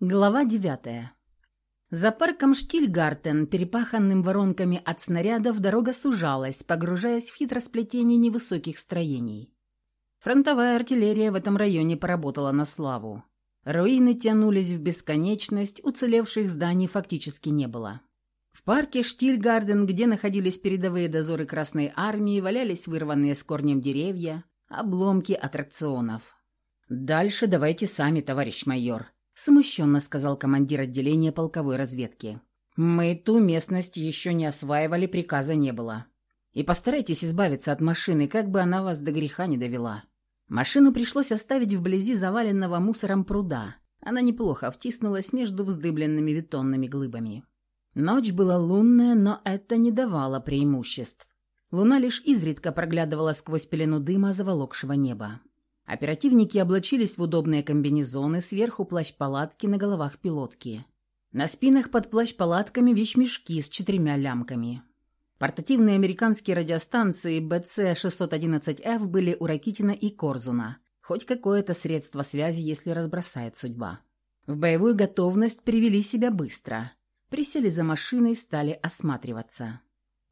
Глава девятая. За парком Штильгартен, перепаханным воронками от снарядов, дорога сужалась, погружаясь в хитросплетение невысоких строений. Фронтовая артиллерия в этом районе поработала на славу. Руины тянулись в бесконечность, уцелевших зданий фактически не было. В парке Штильгарден, где находились передовые дозоры Красной Армии, валялись вырванные с корнем деревья, обломки аттракционов. «Дальше давайте сами, товарищ майор», смущенно сказал командир отделения полковой разведки. «Мы ту местность еще не осваивали, приказа не было. И постарайтесь избавиться от машины, как бы она вас до греха не довела». Машину пришлось оставить вблизи заваленного мусором пруда. Она неплохо втиснулась между вздыбленными бетонными глыбами. Ночь была лунная, но это не давало преимуществ. Луна лишь изредка проглядывала сквозь пелену дыма заволокшего неба. Оперативники облачились в удобные комбинезоны, сверху плащ-палатки, на головах пилотки. На спинах под плащ-палатками вещмешки с четырьмя лямками. Портативные американские радиостанции BC-611F были у Ракитина и Корзуна. Хоть какое-то средство связи, если разбросает судьба. В боевую готовность привели себя быстро. Присели за машиной, стали осматриваться.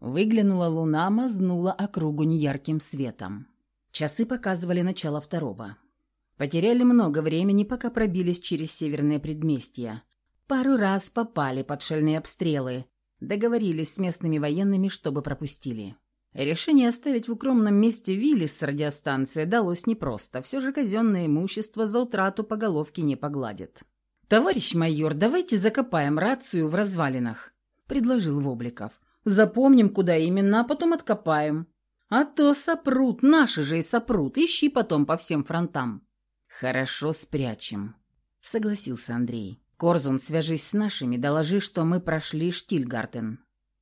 Выглянула луна, мазнула округу неярким светом. Часы показывали начало второго. Потеряли много времени, пока пробились через северное предместье. Пару раз попали под шальные обстрелы. Договорились с местными военными, чтобы пропустили. Решение оставить в укромном месте Виллис с радиостанцией далось непросто. Все же казенное имущество за утрату по головке не погладит. «Товарищ майор, давайте закопаем рацию в развалинах», — предложил Вобликов. «Запомним, куда именно, а потом откопаем. А то сопрут, наши же и сопрут, ищи потом по всем фронтам. Хорошо спрячем, согласился Андрей. Корзун, свяжись с нашими, доложи, что мы прошли Штильгартен.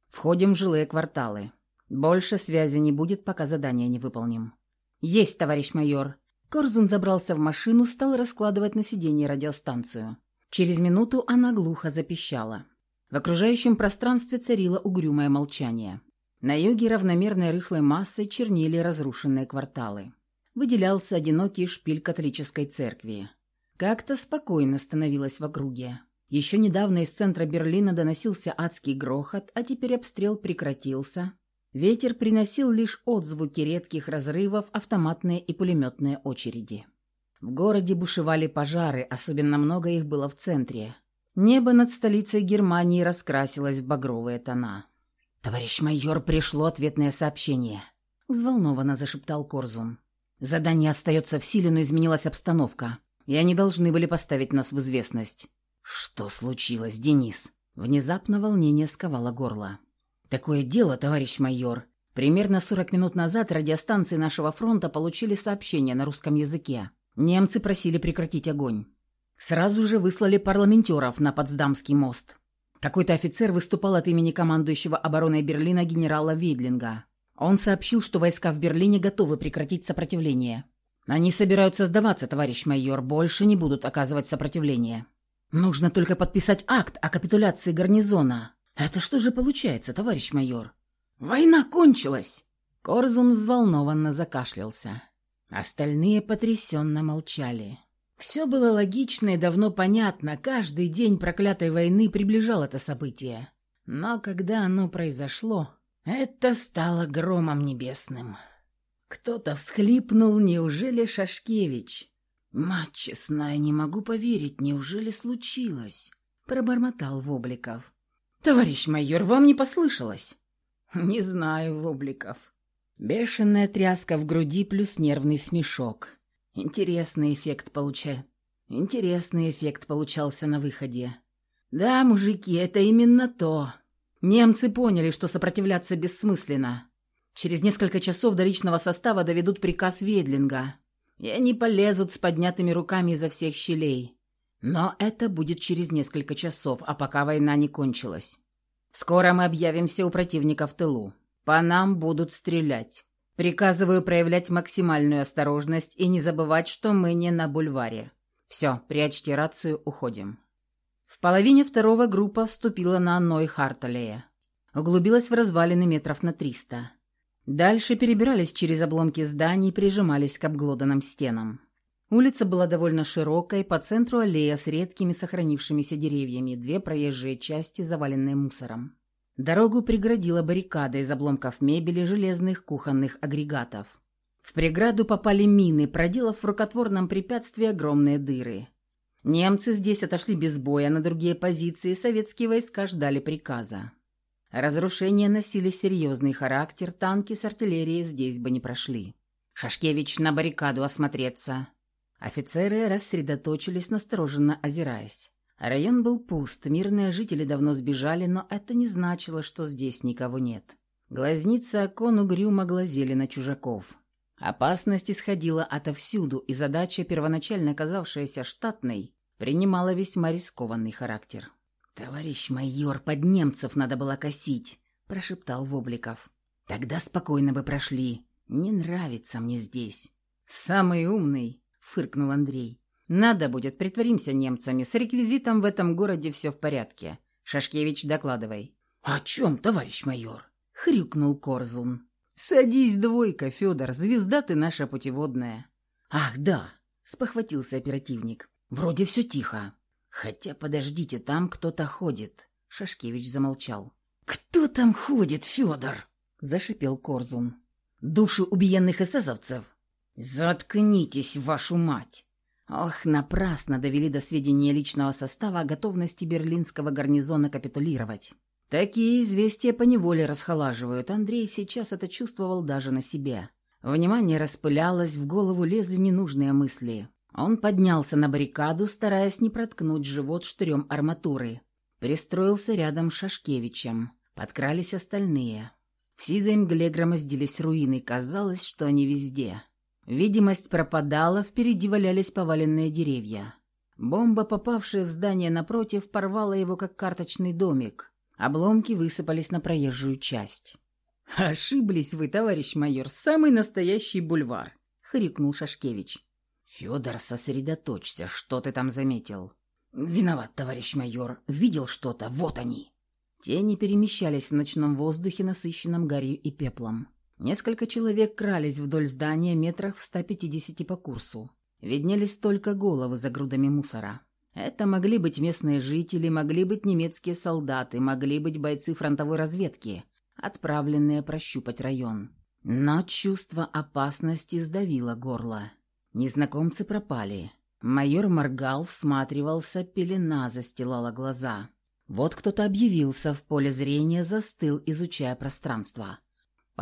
Входим в жилые кварталы. Больше связи не будет, пока задание не выполним. Есть, товарищ майор. Корзун забрался в машину, стал раскладывать на сиденье радиостанцию. Через минуту она глухо запищала. В окружающем пространстве царило угрюмое молчание. На юге равномерной рыхлой массой чернили разрушенные кварталы. Выделялся одинокий шпиль католической церкви. Как-то спокойно становилось в округе. Еще недавно из центра Берлина доносился адский грохот, а теперь обстрел прекратился. Ветер приносил лишь отзвуки редких разрывов, автоматные и пулеметные очереди. В городе бушевали пожары, особенно много их было в центре. Небо над столицей Германии раскрасилось в багровые тона. «Товарищ майор, пришло ответное сообщение», — взволнованно зашептал Корзун. «Задание остается в силе, но изменилась обстановка, и они должны были поставить нас в известность». «Что случилось, Денис?» Внезапно волнение сковало горло. «Такое дело, товарищ майор. Примерно 40 минут назад радиостанции нашего фронта получили сообщение на русском языке. Немцы просили прекратить огонь. Сразу же выслали парламентеров на Потсдамский мост. Какой-то офицер выступал от имени командующего обороной Берлина генерала Вейдлинга. Он сообщил, что войска в Берлине готовы прекратить сопротивление. Они собираются сдаваться, товарищ майор, больше не будут оказывать сопротивление. Нужно только подписать акт о капитуляции гарнизона. Это что же получается, товарищ майор? Война кончилась. Корзун взволнованно закашлялся. Остальные потрясенно молчали. Все было логично и давно понятно, каждый день проклятой войны приближал это событие. Но когда оно произошло, это стало громом небесным. Кто-то всхлипнул, неужели Шашкевич? «Мать честная, не могу поверить, неужели случилось?» — пробормотал Вобликов. «Товарищ майор, вам не послышалось?» «Не знаю, Вобликов». Бешеная тряска в груди плюс нервный смешок. Интересный эффект получа... Интересный эффект получался на выходе. Да, мужики, это именно то. Немцы поняли, что сопротивляться бессмысленно. Через несколько часов до личного состава доведут приказ Ведлинга, и они полезут с поднятыми руками изо всех щелей. Но это будет через несколько часов, а пока война не кончилась. Скоро мы объявимся у противника в тылу. По нам будут стрелять. Приказываю проявлять максимальную осторожность и не забывать, что мы не на бульваре. Все, прячьте рацию, уходим. В половине второго группа вступила на Ной Харталея. Углубилась в развалины метров на триста. Дальше перебирались через обломки зданий и прижимались к обглоданным стенам. Улица была довольно широкой, по центру аллея с редкими сохранившимися деревьями, две проезжие части, заваленные мусором. Дорогу преградила баррикада из обломков мебели, железных кухонных агрегатов. В преграду попали мины, проделав в рукотворном препятствии огромные дыры. Немцы здесь отошли без боя на другие позиции, советские войска ждали приказа. Разрушения носили серьезный характер, танки с артиллерией здесь бы не прошли. «Шашкевич, на баррикаду осмотреться!» Офицеры рассредоточились, настороженно озираясь. Район был пуст, мирные жители давно сбежали, но это не значило, что здесь никого нет. Глазницы окон угрюмо глазели на чужаков. Опасность исходила отовсюду, и задача, первоначально казавшаяся штатной, принимала весьма рискованный характер. «Товарищ майор, под немцев надо было косить», – прошептал Вобликов. «Тогда спокойно бы прошли. Не нравится мне здесь». «Самый умный», фыркнул Андрей. «Надо будет, притворимся немцами. С реквизитом в этом городе все в порядке. Шашкевич, докладывай». «О чем, товарищ майор?» — хрюкнул Корзун. «Садись, двойка, Федор, звезда ты наша путеводная». «Ах, да!» — спохватился оперативник. «Вроде все тихо. Хотя, подождите, там кто-то ходит». Шашкевич замолчал. «Кто там ходит, Федор?» — зашипел Корзун. «Души убиенных эсэсовцев?» «Заткнитесь, вашу мать!» Ох, напрасно довели до сведения личного состава о готовности берлинского гарнизона капитулировать. Такие известия поневоле расхолаживают. Андрей сейчас это чувствовал даже на себе. Внимание распылялось, в голову лезли ненужные мысли. Он поднялся на баррикаду, стараясь не проткнуть живот штырем арматуры. Пристроился рядом с Шашкевичем. Подкрались остальные. В сизой мгле громоздились руины, казалось, что они везде. Видимость пропадала, впереди валялись поваленные деревья. Бомба, попавшая в здание напротив, порвала его как карточный домик. Обломки высыпались на проезжую часть. «Ошиблись вы, товарищ майор, самый настоящий бульвар!» — хрикнул Шашкевич. «Федор, сосредоточься, что ты там заметил?» «Виноват, товарищ майор, видел что-то, вот они!» Тени перемещались в ночном воздухе, насыщенном гарью и пеплом. Несколько человек крались вдоль здания метрах в 150 по курсу. Виднелись только головы за грудами мусора. Это могли быть местные жители, могли быть немецкие солдаты, могли быть бойцы фронтовой разведки, отправленные прощупать район. Но чувство опасности сдавило горло. Незнакомцы пропали. Майор моргал, всматривался, пелена застилала глаза. Вот кто-то объявился в поле зрения, застыл, изучая пространство.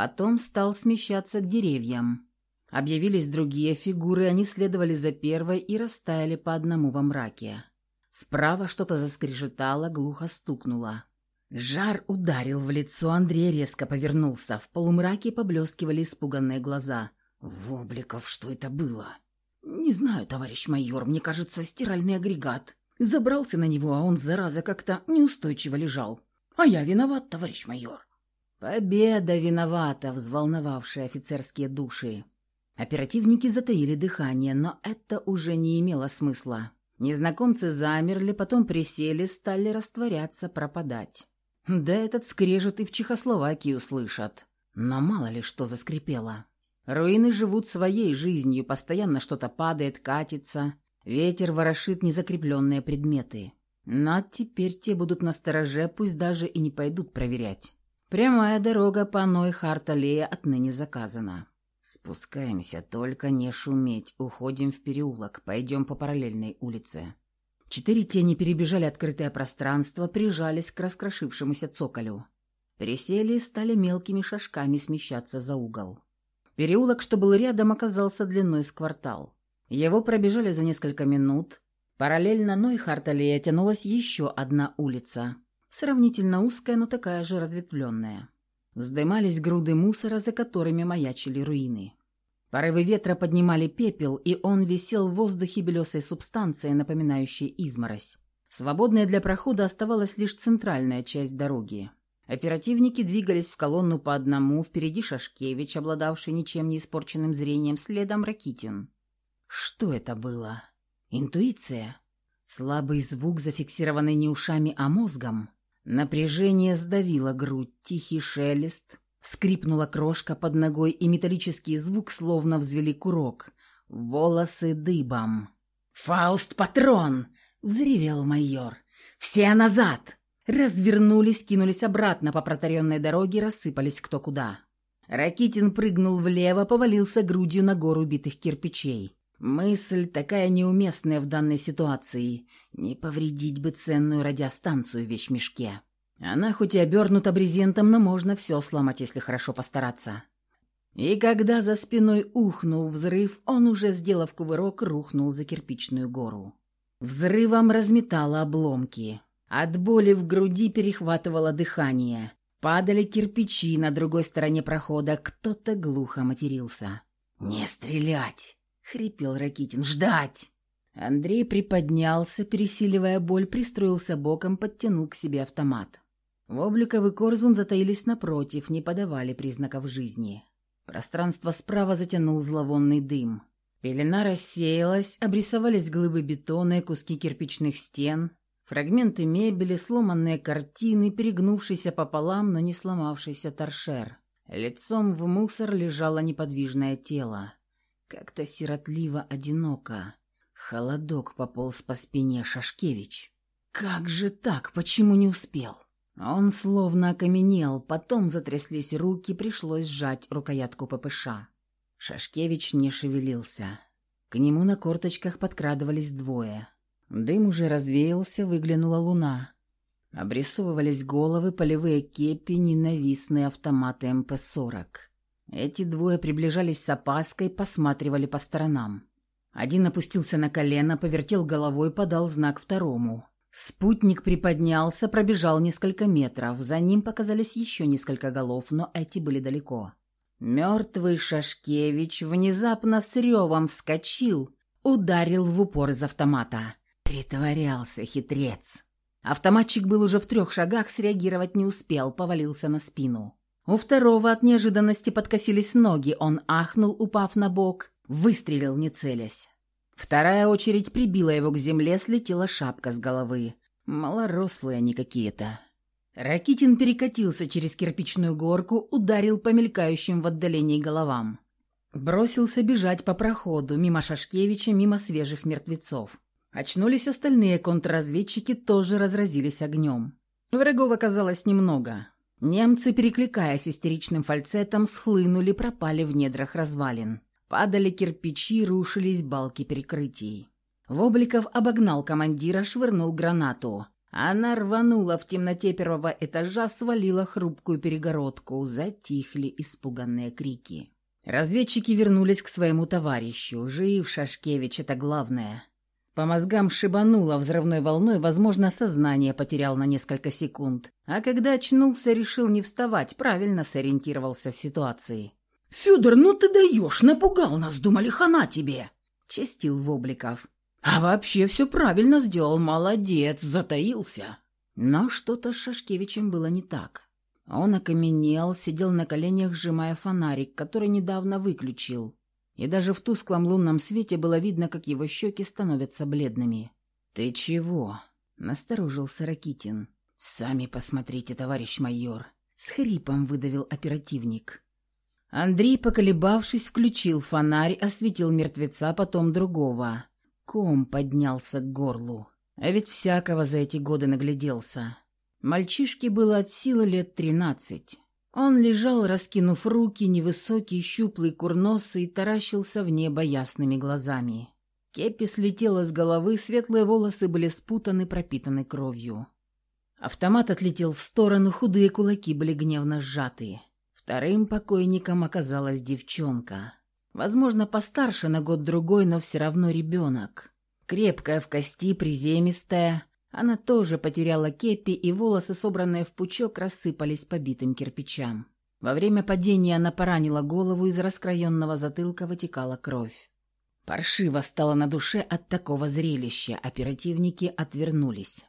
Потом стал смещаться к деревьям. Объявились другие фигуры, они следовали за первой и растаяли по одному во мраке. Справа что-то заскрежетало, глухо стукнуло. Жар ударил в лицо, Андрей резко повернулся. В полумраке поблескивали испуганные глаза. «Вобликов, что это было?» «Не знаю, товарищ майор, мне кажется, стиральный агрегат. Забрался на него, а он, зараза, как-то неустойчиво лежал. А я виноват, товарищ майор». Победа виновата, взволновавшая офицерские души. Оперативники затаили дыхание, но это уже не имело смысла. Незнакомцы замерли, потом присели, стали растворяться, пропадать. Да этот скрежет и в Чехословакии услышат. Но мало ли что заскрипело. Руины живут своей жизнью, постоянно что-то падает, катится. Ветер ворошит незакрепленные предметы. Но теперь те будут на стороже, пусть даже и не пойдут проверять. Прямая дорога по Ной-Харт-аллее отныне заказана. Спускаемся, только не шуметь. Уходим в переулок, пойдем по параллельной улице. Четыре тени перебежали открытое пространство, прижались к раскрошившемуся цоколю. Присели и стали мелкими шажками смещаться за угол. Переулок, что был рядом, оказался длиной с квартал. Его пробежали за несколько минут. Параллельно Ной-Харт-аллее тянулась еще одна улица – Сравнительно узкая, но такая же разветвленная. Вздымались груды мусора, за которыми маячили руины. Порывы ветра поднимали пепел, и он висел в воздухе белесой субстанцией, напоминающей изморозь. Свободная для прохода оставалась лишь центральная часть дороги. Оперативники двигались в колонну по одному, впереди Шашкевич, обладавший ничем не испорченным зрением, следом Ракитин. Что это было? Интуиция? Слабый звук, зафиксированный не ушами, а мозгом? Напряжение сдавило грудь, тихий шелест, скрипнула крошка под ногой, и металлический звук словно взвели курок, волосы дыбом. «Фауст, патрон!» — взревел майор. «Все назад!» Развернулись, кинулись обратно по протаренной дороге, рассыпались кто куда. Ракитин прыгнул влево, повалился грудью на гору битых кирпичей. Мысль такая неуместная в данной ситуации. Не повредить бы ценную радиостанцию в вещмешке. Она хоть и обернута брезентом, но можно все сломать, если хорошо постараться. И когда за спиной ухнул взрыв, он уже, сделав кувырок, рухнул за кирпичную гору. Взрывом разметало обломки. От боли в груди перехватывало дыхание. Падали кирпичи на другой стороне прохода, кто-то глухо матерился. «Не стрелять!» — хрипел Ракитин. «Ждать!» Андрей приподнялся, пересиливая боль, пристроился боком, подтянул к себе автомат. Вобликов и Корзун затаились напротив, не подавали признаков жизни. Пространство справа затянул зловонный дым. Пелена рассеялась, обрисовались глыбы бетона и куски кирпичных стен, Фрагменты мебели, сломанные картины, перегнувшийся пополам, но не сломавшийся торшер. Лицом в мусор лежало неподвижное тело. Как-то сиротливо одиноко. Холодок пополз по спине Шашкевич. «Как же так? Почему не успел?» Он словно окаменел, потом затряслись руки, пришлось сжать рукоятку ППШ. Шашкевич не шевелился. К нему на корточках подкрадывались двое. Дым уже развеялся, выглянула луна. Обрисовывались головы, полевые кепи, ненавистные автоматы МП-40. Эти двое приближались с опаской, посматривали по сторонам. Один опустился на колено, повертел головой, подал знак второму. Спутник приподнялся, пробежал несколько метров. За ним показались еще несколько голов, но эти были далеко. Мертвый Шашкевич внезапно с ревом вскочил, ударил в упор из автомата. Притворялся хитрец. Автоматчик был уже в трех шагах, среагировать не успел, повалился на спину. У второго от неожиданности подкосились ноги, он ахнул, упав на бок, выстрелил, не целясь. Вторая очередь прибила его к земле, слетела шапка с головы. Малорослые они какие-то. Ракитин перекатился через кирпичную горку, ударил по мелькающим в отдалении головам. Бросился бежать по проходу, мимо Шашкевича, мимо свежих мертвецов. Очнулись остальные контрразведчики, тоже разразились огнем. Врагов оказалось немного. Немцы, перекликаясь истеричным фальцетом, схлынули, пропали в недрах развалин. Падали кирпичи, рушились балки перекрытий. Вобликов обогнал командира, швырнул гранату. Она рванула в темноте первого этажа, свалила хрупкую перегородку. Затихли испуганные крики. Разведчики вернулись к своему товарищу. Жив Шашкевич, это главное. По мозгам шибануло взрывной волной, возможно, сознание потерял на несколько секунд. А когда очнулся, решил не вставать, правильно сориентировался в ситуации. «Федор, ну ты даешь, напугал нас, думали, хана тебе!» — чистил Вобликов. «А вообще все правильно сделал, молодец, затаился!» Но что-то с Шашкевичем было не так. Он окаменел, сидел на коленях, сжимая фонарик, который недавно выключил и даже в тусклом лунном свете было видно, как его щеки становятся бледными. «Ты чего?» — насторожился Ракитин. «Сами посмотрите, товарищ майор», — с хрипом выдавил оперативник. Андрей, поколебавшись, включил фонарь, осветил мертвеца, потом другого. Ком поднялся к горлу. А ведь всякого за эти годы нагляделся. Мальчишке было от силы лет тринадцать. Он лежал, раскинув руки, невысокий, щуплый, курносый, таращился в небо ясными глазами. Кепи слетела с головы, светлые волосы были спутаны, пропитаны кровью. Автомат отлетел в сторону, худые кулаки были гневно сжаты. Вторым покойником оказалась девчонка. Возможно, постарше на год-другой, но все равно ребенок. Крепкая в кости, приземистая, она тоже потеряла кепи, и волосы, собранные в пучок, рассыпались по битым кирпичам. Во время падения она поранила голову, из раскроенного затылка вытекала кровь. Паршиво стало на душе от такого зрелища, оперативники отвернулись.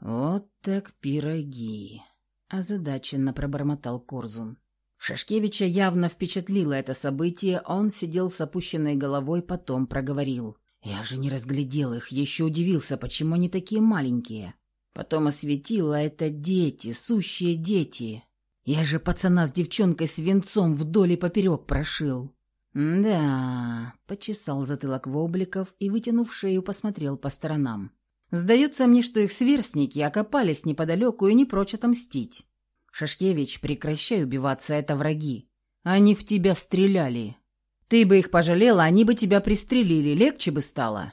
«Вот так пироги!» – озадаченно пробормотал Корзун. Шашкевича явно впечатлило это событие, он сидел с опущенной головой, потом проговорил. Я же не разглядел их, еще удивился, почему они такие маленькие. Потом осветила это дети, сущие дети. Я же пацана с девчонкой свинцом вдоль и поперек прошил. «Да...» — почесал затылок Вобликов и, вытянув шею, посмотрел по сторонам. «Сдается мне, что их сверстники окопались неподалеку и не прочь отомстить. Шашкевич, прекращай убиваться, это враги. Они в тебя стреляли. Ты бы их пожалела, они бы тебя пристрелили, легче бы стало».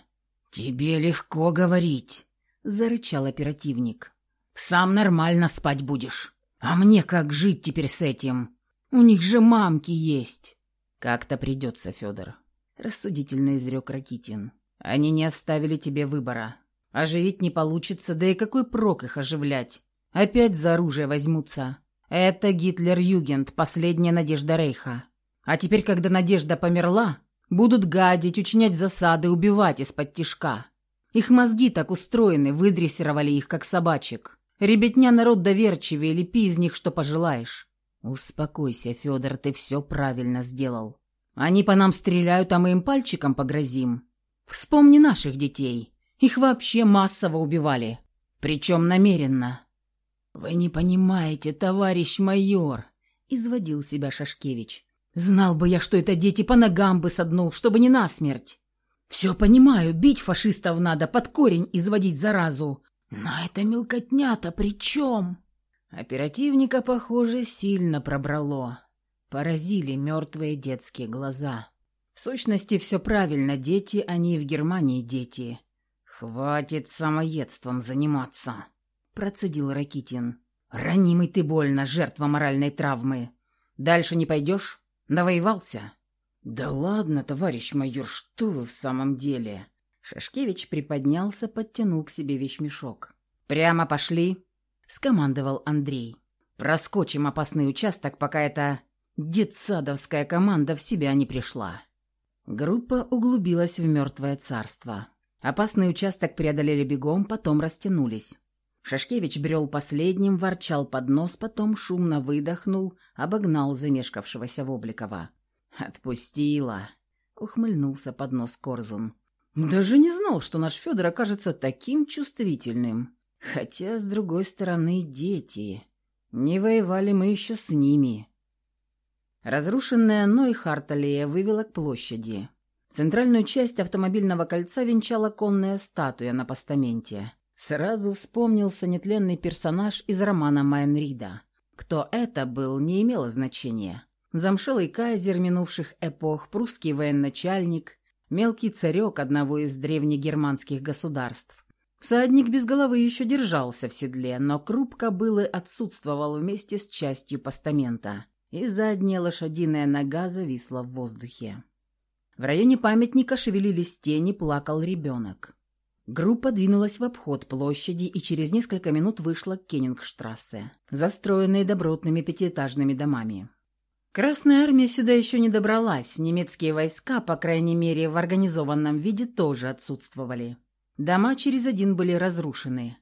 «Тебе легко говорить», — зарычал оперативник. «Сам нормально спать будешь. А мне как жить теперь с этим? У них же мамки есть». «Как-то придется, Федор», — рассудительно изрек Ракитин. «Они не оставили тебе выбора. Оживить не получится, да и какой прок их оживлять? Опять за оружие возьмутся. Это Гитлер-Югент, последняя надежда Рейха. А теперь, когда надежда померла, будут гадить, учинять засады, убивать из-под тишка. Их мозги так устроены, выдрессировали их, как собачек. Ребятня народ доверчивее, лепи из них, что пожелаешь. Успокойся, Федор, ты все правильно сделал. Они по нам стреляют, а мы им пальчиком погрозим. Вспомни наших детей. Их вообще массово убивали. Причем намеренно. «Вы не понимаете, товарищ майор», — изводил себя Шашкевич. «Знал бы я, что это дети, по ногам бы соднул, чтобы не насмерть. Все понимаю, бить фашистов надо, под корень изводить заразу. Но это мелкотня-то при чем?» Оперативника, похоже, сильно пробрало. Поразили мертвые детские глаза. В сущности, все правильно, дети, они в Германии дети. «Хватит самоедством заниматься», — процедил Ракитин. «Ранимый ты больно, жертва моральной травмы. Дальше не пойдешь? Навоевался?» «Да ладно, товарищ майор, что вы в самом деле?» Шашкевич приподнялся, подтянул к себе вещмешок. «Прямо пошли», — скомандовал Андрей. «Проскочим опасный участок, пока эта детсадовская команда в себя не пришла». Группа углубилась в мертвое царство. Опасный участок преодолели бегом, потом растянулись. Шашкевич брел последним, ворчал под нос, потом шумно выдохнул, обогнал замешкавшегося Вобликова. «Отпустила!» — ухмыльнулся под нос Корзун. «Даже не знал, что наш Федор окажется таким чувствительным. Хотя, с другой стороны, дети. Не воевали мы еще с ними». Разрушенная Нойхарталея вывела к площади. Центральную часть автомобильного кольца венчала конная статуя на постаменте. Сразу вспомнился нетленный персонаж из романа Майнрида. Кто это был, не имело значения. Замшелый кайзер минувших эпох, прусский военачальник, мелкий царек одного из древнегерманских государств. Всадник без головы еще держался в седле, но круп кобылы отсутствовал вместе с частью постамента, и задняя лошадиная нога зависла в воздухе. В районе памятника шевелились тени, плакал ребенок. Группа двинулась в обход площади и через несколько минут вышла к Кеннингштрассе, застроенной добротными пятиэтажными домами. Красная армия сюда еще не добралась, немецкие войска, по крайней мере, в организованном виде тоже отсутствовали. Дома через один были разрушены.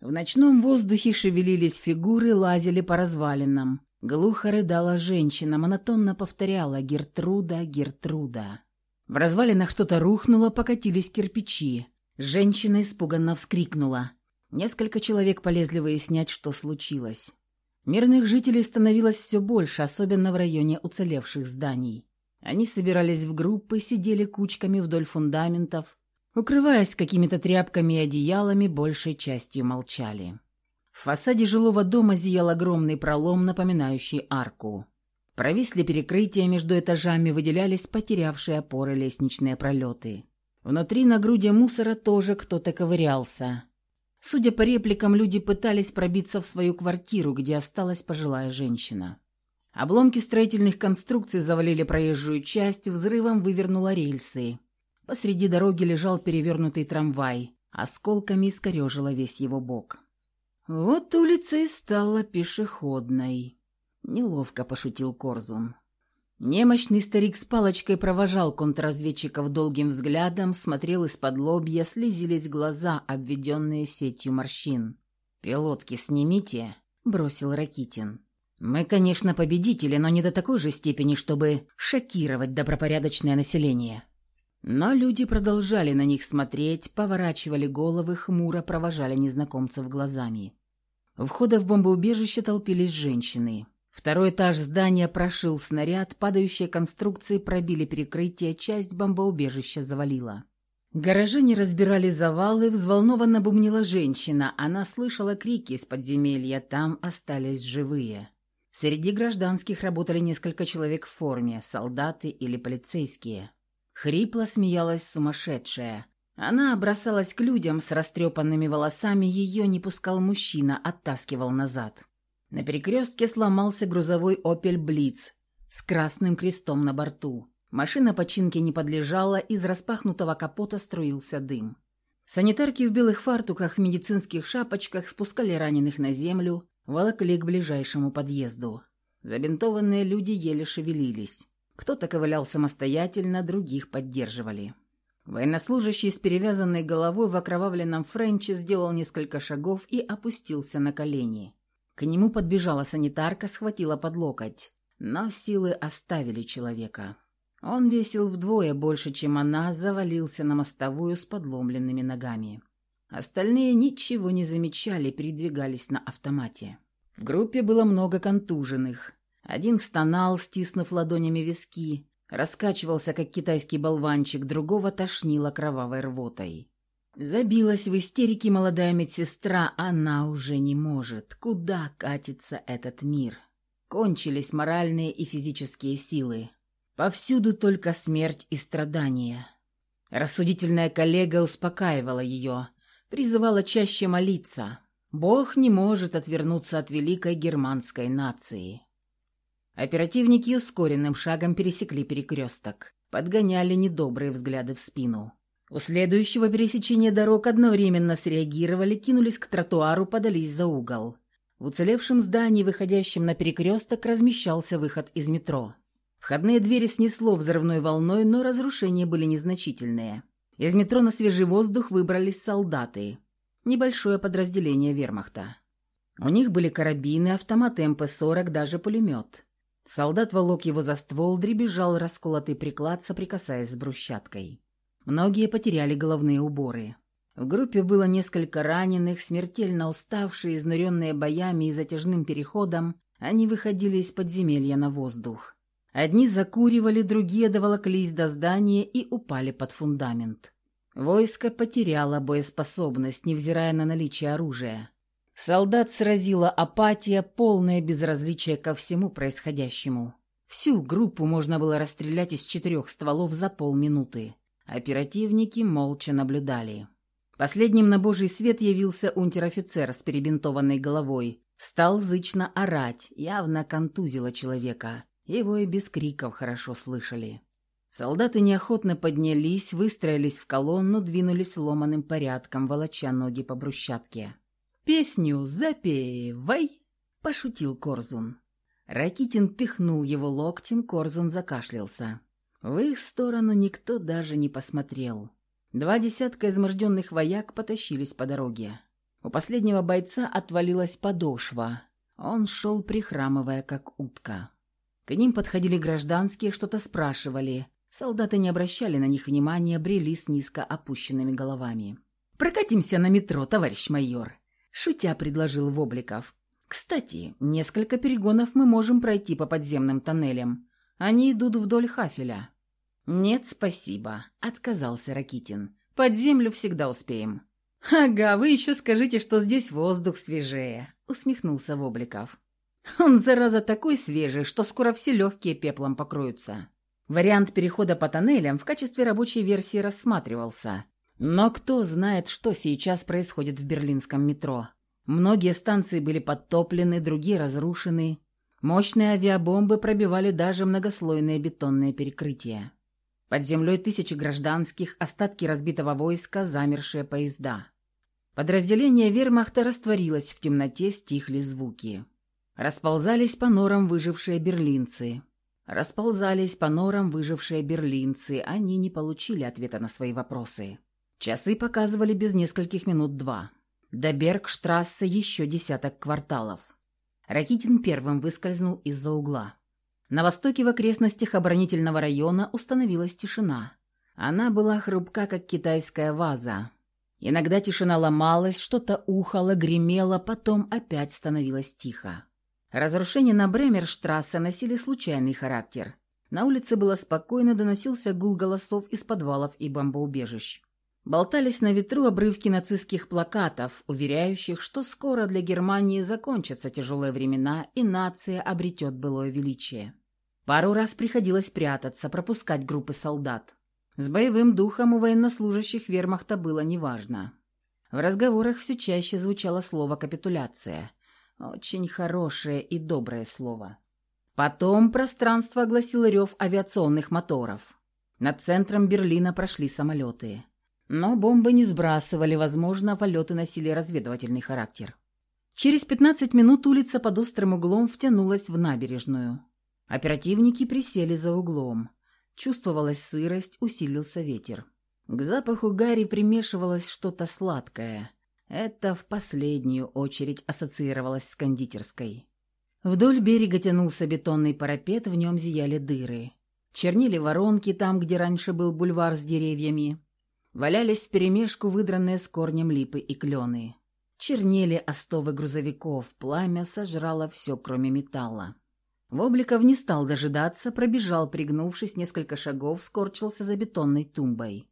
В ночном воздухе шевелились фигуры, лазили по развалинам. Глухо рыдала женщина, монотонно повторяла «Гертруда, Гертруда». В развалинах что-то рухнуло, покатились кирпичи. Женщина испуганно вскрикнула. Несколько человек полезли выяснять, что случилось. Мирных жителей становилось все больше, особенно в районе уцелевших зданий. Они собирались в группы, сидели кучками вдоль фундаментов, укрываясь какими-то тряпками и одеялами, большей частью молчали. В фасаде жилого дома зиял огромный пролом, напоминающий арку. Провисли перекрытия между этажами, выделялись потерявшие опоры лестничные пролеты. Внутри на груди мусора тоже кто-то ковырялся. Судя по репликам, люди пытались пробиться в свою квартиру, где осталась пожилая женщина. Обломки строительных конструкций завалили проезжую часть, взрывом вывернуло рельсы. Посреди дороги лежал перевернутый трамвай, осколками искорежило весь его бок. Вот улица и стала пешеходной. Неловко пошутил Корзун. Немощный старик с палочкой провожал контрразведчиков долгим взглядом, смотрел из-под лобья, слезились глаза, обведенные сетью морщин. «Пилотки снимите», — бросил Ракитин. «Мы, конечно, победители, но не до такой же степени, чтобы шокировать добропорядочное население». Но люди продолжали на них смотреть, поворачивали головы, хмуро провожали незнакомцев глазами. У входа в бомбоубежище толпились женщины. Второй этаж здания прошил снаряд, падающие конструкции пробили перекрытие, часть бомбоубежища завалила. Горожане разбирали завалы, взволнованно бумнила женщина. Она слышала крики из подземелья, там остались живые. Среди гражданских работали несколько человек в форме, солдаты или полицейские. Хрипло смеялась сумасшедшая. Она бросалась к людям с растрепанными волосами, ее не пускал мужчина, оттаскивал назад. На перекрестке сломался грузовой «Опель Блиц» с красным крестом на борту. Машина починке не подлежала, из распахнутого капота струился дым. Санитарки в белых фартуках, в медицинских шапочках спускали раненых на землю, волокли к ближайшему подъезду. Забинтованные люди еле шевелились. Кто-то ковылял самостоятельно, других поддерживали. Военнослужащий с перевязанной головой в окровавленном френче сделал несколько шагов и опустился на колени. К нему подбежала санитарка, схватила под локоть. Но силы оставили человека. Он весил вдвое больше, чем она, завалился на мостовую с подломленными ногами. Остальные ничего не замечали, передвигались на автомате. В группе было много контуженных. Один стонал, стиснув ладонями виски, раскачивался, как китайский болванчик, другого тошнило кровавой рвотой. Забилась в истерике молодая медсестра, она уже не может. Куда катится этот мир? Кончились моральные и физические силы. Повсюду только смерть и страдания. Рассудительная коллега успокаивала ее, призывала чаще молиться. Бог не может отвернуться от великой германской нации. Оперативники ускоренным шагом пересекли перекресток, подгоняли недобрые взгляды в спину. У следующего пересечения дорог одновременно среагировали, кинулись к тротуару, подались за угол. В уцелевшем здании, выходящем на перекресток, размещался выход из метро. Входные двери снесло взрывной волной, но разрушения были незначительные. Из метро на свежий воздух выбрались солдаты. Небольшое подразделение вермахта. У них были карабины, автоматы МП-40, даже пулемет. Солдат волок его за ствол, дребезжал расколотый приклад, соприкасаясь с брусчаткой. Многие потеряли головные уборы. В группе было несколько раненых, смертельно уставшие, изнуренные боями и затяжным переходом, они выходили из подземелья на воздух. Одни закуривали, другие доволоклись до здания и упали под фундамент. Войско потеряло боеспособность, невзирая на наличие оружия. Солдат сразила апатия, полное безразличие ко всему происходящему. Всю группу можно было расстрелять из четырех стволов за полминуты. Оперативники молча наблюдали. Последним на божий свет явился унтер-офицер с перебинтованной головой. Стал зычно орать, явно контузило человека. Его и без криков хорошо слышали. Солдаты неохотно поднялись, выстроились в колонну, двинулись ломаным порядком, волоча ноги по брусчатке. «Песню запевай!» – пошутил Корзун. Ракитин пихнул его локтем, Корзун закашлялся. В их сторону никто даже не посмотрел. Два десятка изможденных вояк потащились по дороге. У последнего бойца отвалилась подошва. Он шел, прихрамывая, как утка. К ним подходили гражданские, что-то спрашивали. Солдаты не обращали на них внимания, брели с низко опущенными головами. «Прокатимся на метро, товарищ майор», — шутя предложил Вобликов. «Кстати, несколько перегонов мы можем пройти по подземным тоннелям. Они идут вдоль Хафеля». «Нет, спасибо», — отказался Ракитин. «Под землю всегда успеем». «Ага, вы еще скажите, что здесь воздух свежее», — усмехнулся Вобликов. «Он, зараза, такой свежий, что скоро все легкие пеплом покроются». Вариант перехода по тоннелям в качестве рабочей версии рассматривался. Но кто знает, что сейчас происходит в берлинском метро. Многие станции были подтоплены, другие разрушены. Мощные авиабомбы пробивали даже многослойные бетонные перекрытия. Под землей тысячи гражданских, остатки разбитого войска, замершие поезда. Подразделение вермахта растворилось в темноте, стихли звуки. Расползались по норам выжившие берлинцы. Расползались по норам выжившие берлинцы, они не получили ответа на свои вопросы. Часы показывали без нескольких минут два. До Бергштрассе еще десяток кварталов. Ракитин первым выскользнул из-за угла. На востоке в окрестностях оборонительного района установилась тишина. Она была хрупка, как китайская ваза. Иногда тишина ломалась, что-то ухало, гремело, потом опять становилось тихо. Разрушения на Бремерштрассе носили случайный характер. На улице было спокойно, доносился гул голосов из подвалов и бомбоубежищ. Болтались на ветру обрывки нацистских плакатов, уверяющих, что скоро для Германии закончатся тяжелые времена и нация обретет былое величие. Пару раз приходилось прятаться, пропускать группы солдат. С боевым духом у военнослужащих вермахта было неважно. В разговорах все чаще звучало слово «капитуляция». Очень хорошее и доброе слово. Потом пространство огласил рев авиационных моторов. Над центром Берлина прошли самолеты. Но бомбы не сбрасывали, возможно, полеты носили разведывательный характер. Через 15 минут улица под острым углом втянулась в набережную. Оперативники присели за углом. Чувствовалась сырость, усилился ветер. К запаху Гарри примешивалось что-то сладкое. Это в последнюю очередь ассоциировалось с кондитерской. Вдоль берега тянулся бетонный парапет, в нем зияли дыры. Чернили воронки там, где раньше был бульвар с деревьями. Валялись вперемешку выдранные с корнем липы и клены. Чернели остовы грузовиков, пламя сожрало все, кроме металла. Вобликов не стал дожидаться, пробежал, пригнувшись несколько шагов, скорчился за бетонной тумбой.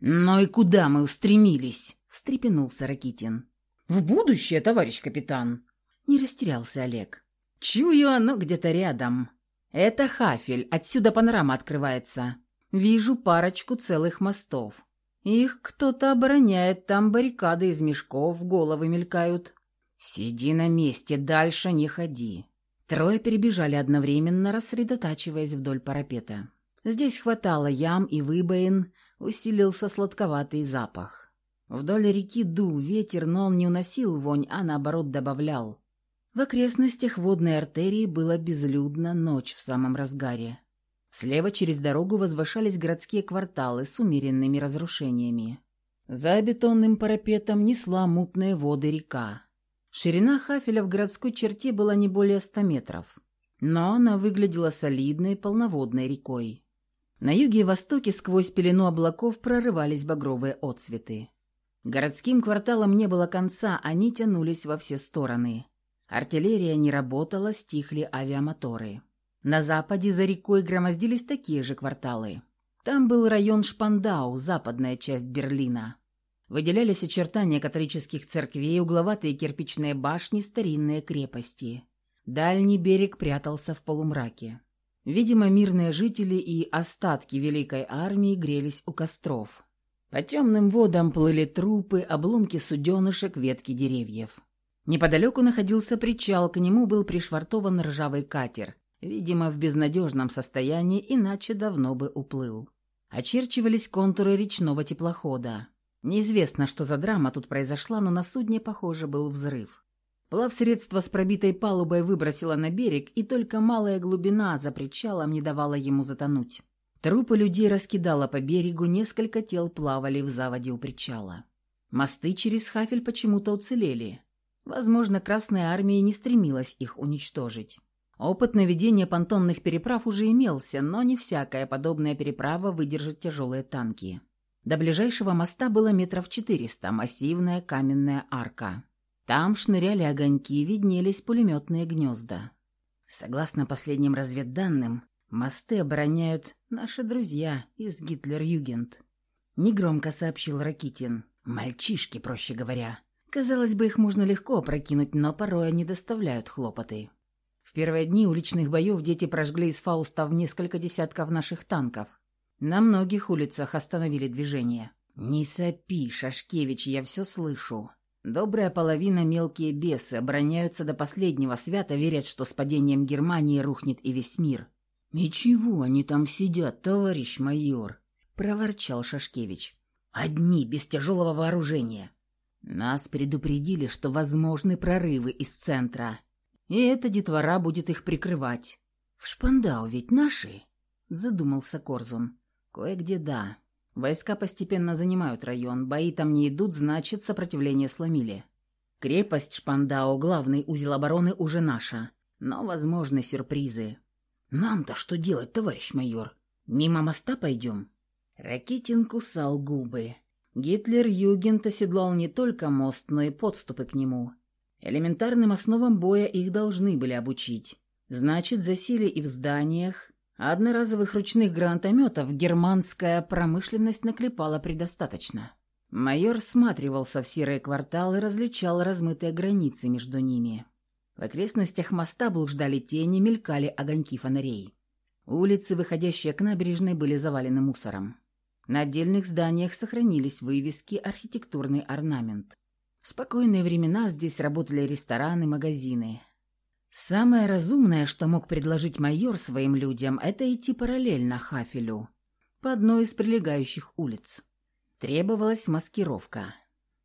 «Ну и куда мы устремились?» — встрепенулся Ракитин. «В будущее, товарищ капитан!» Не растерялся Олег. «Чую оно где-то рядом. Это Хафель, отсюда панорама открывается. Вижу парочку целых мостов. Их кто-то обороняет, там баррикады из мешков, головы мелькают. Сиди на месте, дальше не ходи. Трое перебежали одновременно, рассредотачиваясь вдоль парапета. Здесь хватало ям и выбоин, усилился сладковатый запах. Вдоль реки дул ветер, но он не уносил вонь, а наоборот добавлял. В окрестностях водной артерии было безлюдно, ночь в самом разгаре. Слева через дорогу возвышались городские кварталы с умеренными разрушениями. За бетонным парапетом несла мутные воды река. Ширина хафеля в городской черте была не более ста метров, но она выглядела солидной полноводной рекой. На юге и востоке сквозь пелену облаков прорывались багровые отсветы. Городским кварталам не было конца, они тянулись во все стороны. Артиллерия не работала, стихли авиамоторы. На западе за рекой громоздились такие же кварталы. Там был район Шпандау, западная часть Берлина. Выделялись очертания католических церквей, угловатые кирпичные башни, старинные крепости. Дальний берег прятался в полумраке. Видимо, мирные жители и остатки Великой Армии грелись у костров. По темным водам плыли трупы, обломки суденышек, ветки деревьев. Неподалеку находился причал, к нему был пришвартован ржавый катер, Видимо, в безнадежном состоянии, иначе давно бы уплыл. Очерчивались контуры речного теплохода. Неизвестно, что за драма тут произошла, но на судне, похоже, был взрыв. Плавсредство с пробитой палубой выбросило на берег, и только малая глубина за причалом не давала ему затонуть. Трупы людей раскидало по берегу, несколько тел плавали в заводе у причала. Мосты через Хафель почему-то уцелели. Возможно, Красная Армия не стремилась их уничтожить. Опыт наведения понтонных переправ уже имелся, но не всякая подобная переправа выдержит тяжелые танки. До ближайшего моста было метров четыреста, массивная каменная арка. Там шныряли огоньки, виднелись пулеметные гнезда. Согласно последним разведданным, мосты обороняют наши друзья из Гитлер-Югент. Негромко сообщил Ракитин. Мальчишки, проще говоря. Казалось бы, их можно легко опрокинуть, но порой они доставляют хлопоты. В первые дни уличных боев дети прожгли из Фауста в несколько десятков наших танков. На многих улицах остановили движение. «Не сопи, Шашкевич, я все слышу». Добрая половина мелкие бесы обороняются до последнего свято, верят, что с падением Германии рухнет и весь мир. «И они там сидят, товарищ майор?» – проворчал Шашкевич. «Одни, без тяжелого вооружения. Нас предупредили, что возможны прорывы из центра. И эта детвора будет их прикрывать. В Шпандау ведь наши, задумался Корзун. Кое-где да. Войска постепенно занимают район, бои там не идут, значит, сопротивление сломили. Крепость Шпандау, главный узел обороны, уже наша. Но возможны сюрпризы. Нам-то что делать, товарищ майор? Мимо моста пойдем? Ракетин кусал губы. Гитлер-Югент оседлал не только мост, но и подступы к нему. Элементарным основам боя их должны были обучить. Значит, засели и в зданиях, а одноразовых ручных гранатометов германская промышленность наклепала предостаточно. Майор всматривался в серые кварталы и различал размытые границы между ними. В окрестностях моста блуждали тени, мелькали огоньки фонарей. Улицы, выходящие к набережной, были завалены мусором. На отдельных зданиях сохранились вывески, архитектурный орнамент. В спокойные времена здесь работали рестораны, магазины. Самое разумное, что мог предложить майор своим людям, это идти параллельно Хафелю, по одной из прилегающих улиц. Требовалась маскировка.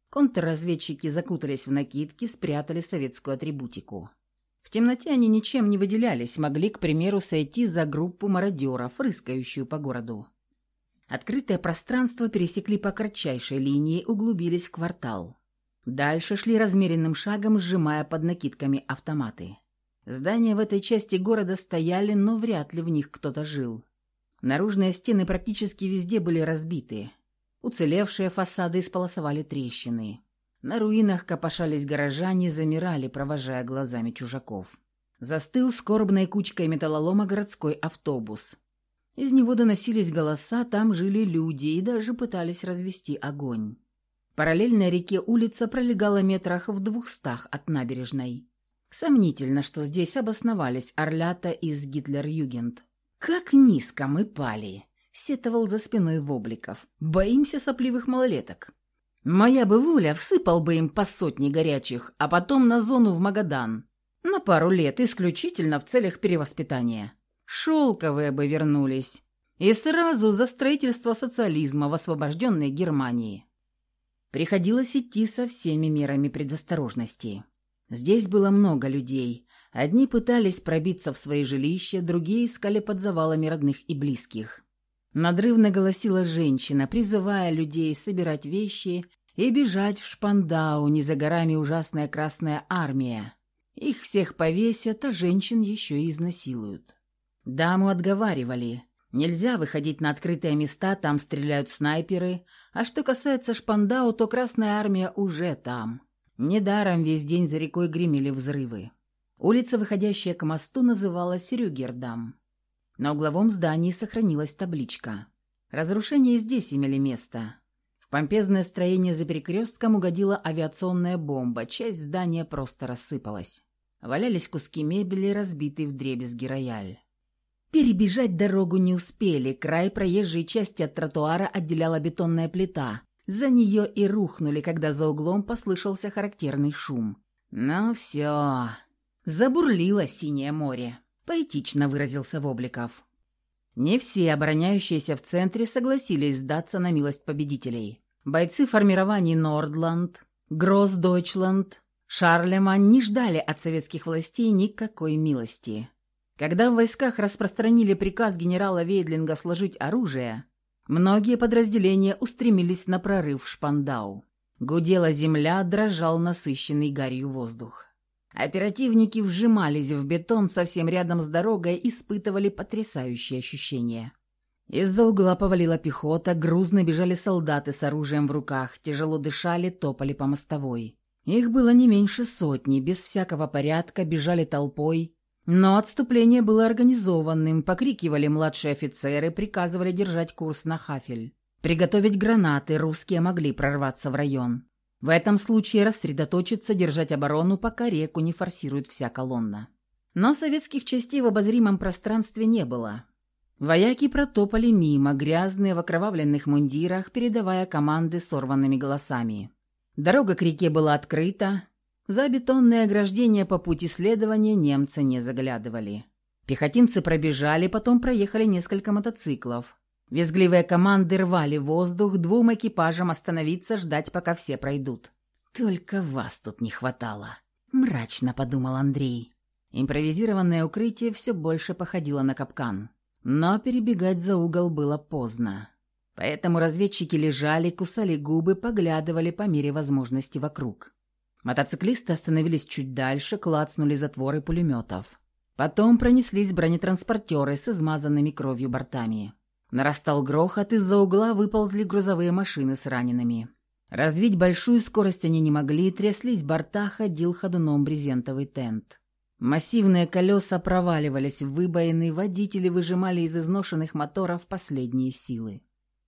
Контрразведчики закутались в накидки, спрятали советскую атрибутику. В темноте они ничем не выделялись, могли, к примеру, сойти за группу мародеров, рыскающую по городу. Открытое пространство пересекли по кратчайшей линии, углубились в квартал. Дальше шли размеренным шагом, сжимая под накидками автоматы. Здания в этой части города стояли, но вряд ли в них кто-то жил. Наружные стены практически везде были разбиты. Уцелевшие фасады исполосовали трещины. На руинах копошались горожане, замирали, провожая глазами чужаков. Застыл скорбной кучкой металлолома городской автобус. Из него доносились голоса, там жили люди и даже пытались развести огонь. Параллельно реке улица пролегала метрах в двухстах от набережной. Сомнительно, что здесь обосновались орлята из Гитлер-Югент. «Как низко мы пали!» — сетовал за спиной Вобликов. «Боимся сопливых малолеток. Моя бы воля всыпал бы им по сотне горячих, а потом на зону в Магадан. На пару лет, исключительно в целях перевоспитания. Шелковые бы вернулись. И сразу за строительство социализма в освобожденной Германии». Приходилось идти со всеми мерами предосторожности. Здесь было много людей. Одни пытались пробиться в свои жилища, другие искали под завалами родных и близких. Надрывно голосила женщина, призывая людей собирать вещи и бежать в Шпандау, не за горами ужасная Красная Армия. Их всех повесят, а женщин еще и изнасилуют. Даму отговаривали. Нельзя выходить на открытые места, там стреляют снайперы. А что касается Шпандау, то Красная Армия уже там. Недаром весь день за рекой гремели взрывы. Улица, выходящая к мосту, называлась Рюгердам. На угловом здании сохранилась табличка. Разрушения здесь имели место. В помпезное строение за перекрестком угодила авиационная бомба, часть здания просто рассыпалась. Валялись куски мебели, разбитые в дребезги рояль. Перебежать дорогу не успели, край проезжей части от тротуара отделяла бетонная плита, за нее и рухнули, когда за углом послышался характерный шум. «Ну все, забурлило синее море», — поэтично выразился Вобликов. Не все обороняющиеся в центре согласились сдаться на милость победителей. Бойцы формирований Нордланд, Гроссдойчланд, Шарлеман не ждали от советских властей никакой милости. Когда в войсках распространили приказ генерала Вейдлинга сложить оружие, Многие подразделения устремились на прорыв в Шпандау. Гудела земля, дрожал насыщенный гарью воздух. Оперативники вжимались в бетон совсем рядом с дорогой, испытывали потрясающие ощущения. Из-за угла повалила пехота, грузно бежали солдаты с оружием в руках, тяжело дышали, топали по мостовой. Их было не меньше сотни, без всякого порядка, бежали толпой, но отступление было организованным, покрикивали младшие офицеры, приказывали держать курс на Хафель. Приготовить гранаты русские могли прорваться в район. В этом случае рассредоточиться, держать оборону, пока реку не форсирует вся колонна. Но советских частей в обозримом пространстве не было. Вояки протопали мимо, грязные в окровавленных мундирах, передавая команды сорванными голосами. Дорога к реке была открыта, за бетонное ограждение по пути следования немцы не заглядывали. Пехотинцы пробежали, потом проехали несколько мотоциклов. Визгливые команды рвали воздух, двум экипажам остановиться, ждать, пока все пройдут. «Только вас тут не хватало», — мрачно подумал Андрей. Импровизированное укрытие все больше походило на капкан. Но перебегать за угол было поздно. Поэтому разведчики лежали, кусали губы, поглядывали по мере возможности вокруг. Мотоциклисты остановились чуть дальше, клацнули затворы пулеметов. Потом пронеслись бронетранспортеры с измазанными кровью бортами. Нарастал грохот, из-за угла выползли грузовые машины с ранеными. Развить большую скорость они не могли, тряслись борта, ходил ходуном брезентовый тент. Массивные колеса проваливались в выбоины, водители выжимали из изношенных моторов последние силы.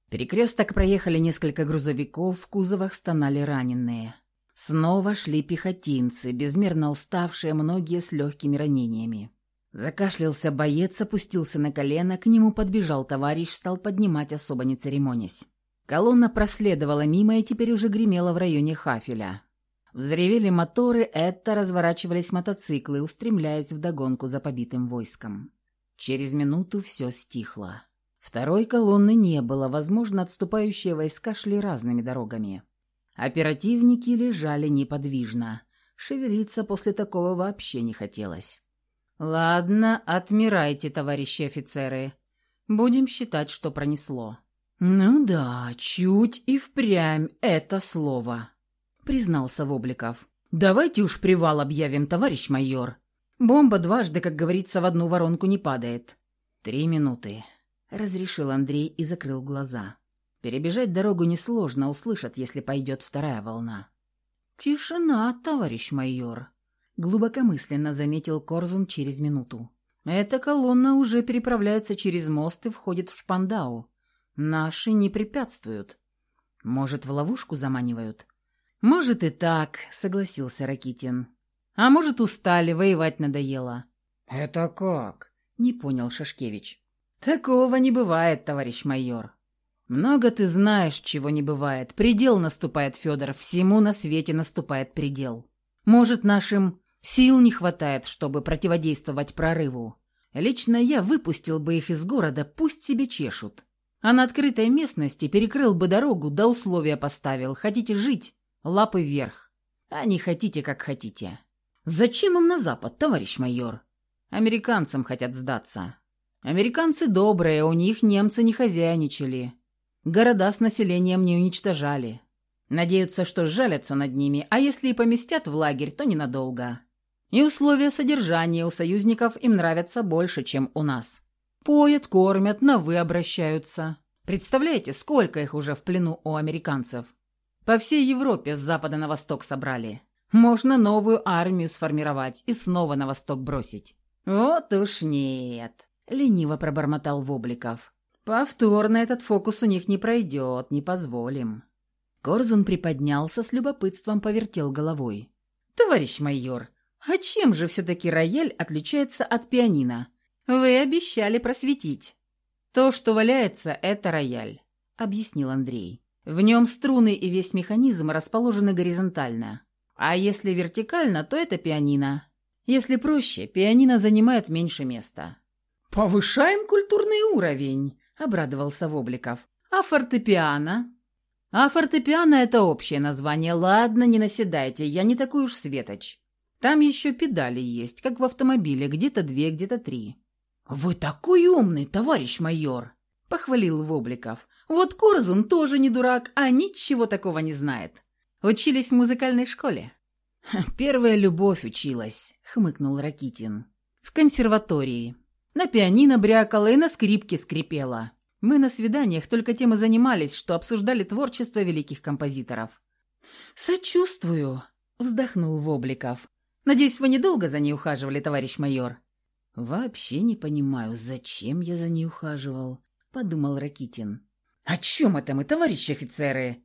Перекресток проехали несколько грузовиков, в кузовах стонали раненые. Снова шли пехотинцы, безмерно уставшие, многие с легкими ранениями. Закашлялся боец, опустился на колено, к нему подбежал товарищ, стал поднимать, особо не церемонясь. Колонна проследовала мимо и теперь уже гремела в районе Хафеля. Взревели моторы, это разворачивались мотоциклы, устремляясь вдогонку за побитым войском. Через минуту все стихло. Второй колонны не было, возможно, отступающие войска шли разными дорогами. Оперативники лежали неподвижно. Шевелиться после такого вообще не хотелось. «Ладно, отмирайте, товарищи офицеры. Будем считать, что пронесло». «Ну да, чуть и впрямь это слово», — признался Вобликов. «Давайте уж привал объявим, товарищ майор. Бомба дважды, как говорится, в одну воронку не падает». «Три минуты», — разрешил Андрей и закрыл глаза. «Перебежать дорогу несложно, услышат, если пойдет вторая волна». «Тишина, товарищ майор», — глубокомысленно заметил Корзун через минуту. «Эта колонна уже переправляется через мост и входит в Шпандау. Наши не препятствуют. Может, в ловушку заманивают? Может и так, согласился Ракитин. А может, устали, воевать надоело. Это как? Не понял Шашкевич. Такого не бывает, товарищ майор. Много ты знаешь, чего не бывает. Предел наступает, Федор, всему на свете наступает предел. Может, нашим сил не хватает, чтобы противодействовать прорыву. Лично я выпустил бы их из города, пусть себе чешут. А на открытой местности перекрыл бы дорогу, да условия поставил. Хотите жить? Лапы вверх. А не хотите, как хотите. Зачем им на запад, товарищ майор? Американцам хотят сдаться. Американцы добрые, у них немцы не хозяйничали. Города с населением не уничтожали. Надеются, что жалятся над ними, а если и поместят в лагерь, то ненадолго. И условия содержания у союзников им нравятся больше, чем у нас. Поят, кормят, на «вы» обращаются. Представляете, сколько их уже в плену у американцев? По всей Европе с запада на восток собрали. Можно новую армию сформировать и снова на восток бросить. Вот уж нет, лениво пробормотал Вобликов. Повторно этот фокус у них не пройдет, не позволим. Корзун приподнялся, с любопытством повертел головой. «Товарищ майор, а чем же все-таки рояль отличается от пианино? «Вы обещали просветить». «То, что валяется, это рояль», — объяснил Андрей. «В нем струны и весь механизм расположены горизонтально. А если вертикально, то это пианино. Если проще, пианино занимает меньше места». «Повышаем культурный уровень», — обрадовался Вобликов. «А фортепиано?» «А фортепиано — это общее название. Ладно, не наседайте, я не такой уж светоч. Там еще педали есть, как в автомобиле, где-то две, где-то три. «Вы такой умный, товарищ майор!» — похвалил Вобликов. «Вот Корзун тоже не дурак, а ничего такого не знает. Учились в музыкальной школе?» «Первая любовь училась», — хмыкнул Ракитин. «В консерватории. На пианино брякала и на скрипке скрипела. Мы на свиданиях только тем и занимались, что обсуждали творчество великих композиторов». «Сочувствую», — вздохнул Вобликов. «Надеюсь, вы недолго за ней ухаживали, товарищ майор?» «Вообще не понимаю, зачем я за ней ухаживал», — подумал Ракитин. «О чем это мы, товарищи офицеры?»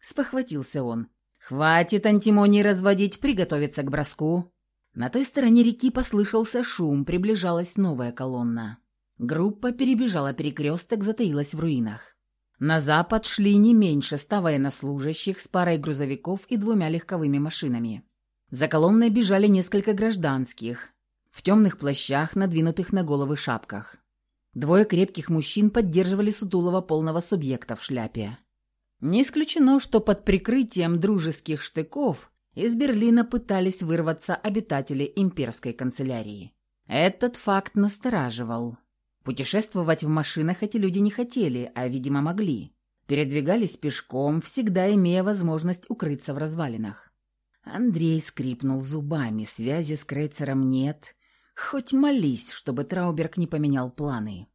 Спохватился он. «Хватит антимонии разводить, приготовиться к броску». На той стороне реки послышался шум, приближалась новая колонна. Группа перебежала перекресток, затаилась в руинах. На запад шли не меньше ста военнослужащих с парой грузовиков и двумя легковыми машинами. За колонной бежали несколько гражданских, в темных плащах, надвинутых на головы шапках. Двое крепких мужчин поддерживали сутулого полного субъекта в шляпе. Не исключено, что под прикрытием дружеских штыков из Берлина пытались вырваться обитатели имперской канцелярии. Этот факт настораживал. Путешествовать в машинах эти люди не хотели, а, видимо, могли. Передвигались пешком, всегда имея возможность укрыться в развалинах. Андрей скрипнул зубами, связи с Крейцером нет, Хоть молись, чтобы Трауберг не поменял планы.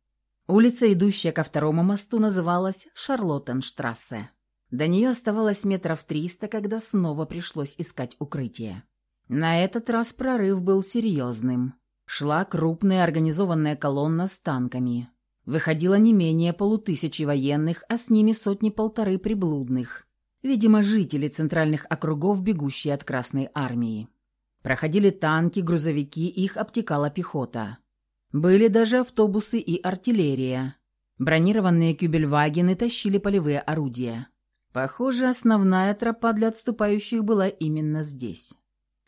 Улица, идущая ко второму мосту, называлась Шарлоттенштрассе. До нее оставалось метров триста, когда снова пришлось искать укрытие. На этот раз прорыв был серьезным. Шла крупная организованная колонна с танками. Выходило не менее полутысячи военных, а с ними сотни-полторы приблудных. Видимо, жители центральных округов, бегущие от Красной Армии. Проходили танки, грузовики, их обтекала пехота. Были даже автобусы и артиллерия. Бронированные кюбельвагены тащили полевые орудия. Похоже, основная тропа для отступающих была именно здесь.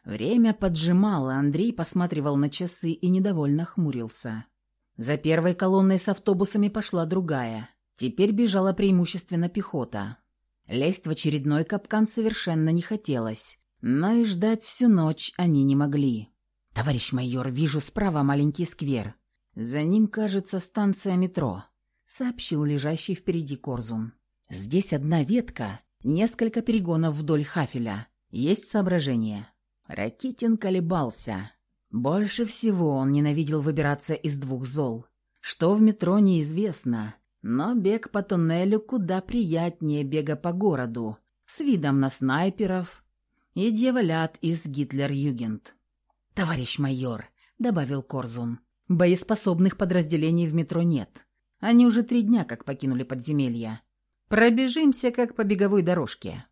Время поджимало, Андрей посматривал на часы и недовольно хмурился. За первой колонной с автобусами пошла другая. Теперь бежала преимущественно пехота. Лезть в очередной капкан совершенно не хотелось, но и ждать всю ночь они не могли. «Товарищ майор, вижу справа маленький сквер. За ним, кажется, станция метро», — сообщил лежащий впереди Корзун. «Здесь одна ветка, несколько перегонов вдоль хафеля. Есть соображение?» Ракитин колебался. Больше всего он ненавидел выбираться из двух зол. Что в метро неизвестно, но бег по туннелю куда приятнее бега по городу, с видом на снайперов и дьяволят из Гитлер-Югент. «Товарищ майор», — добавил Корзун, — «боеспособных подразделений в метро нет. Они уже три дня как покинули подземелья. Пробежимся как по беговой дорожке».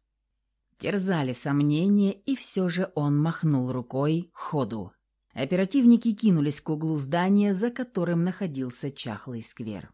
Терзали сомнения, и все же он махнул рукой ходу. Оперативники кинулись к углу здания, за которым находился чахлый сквер.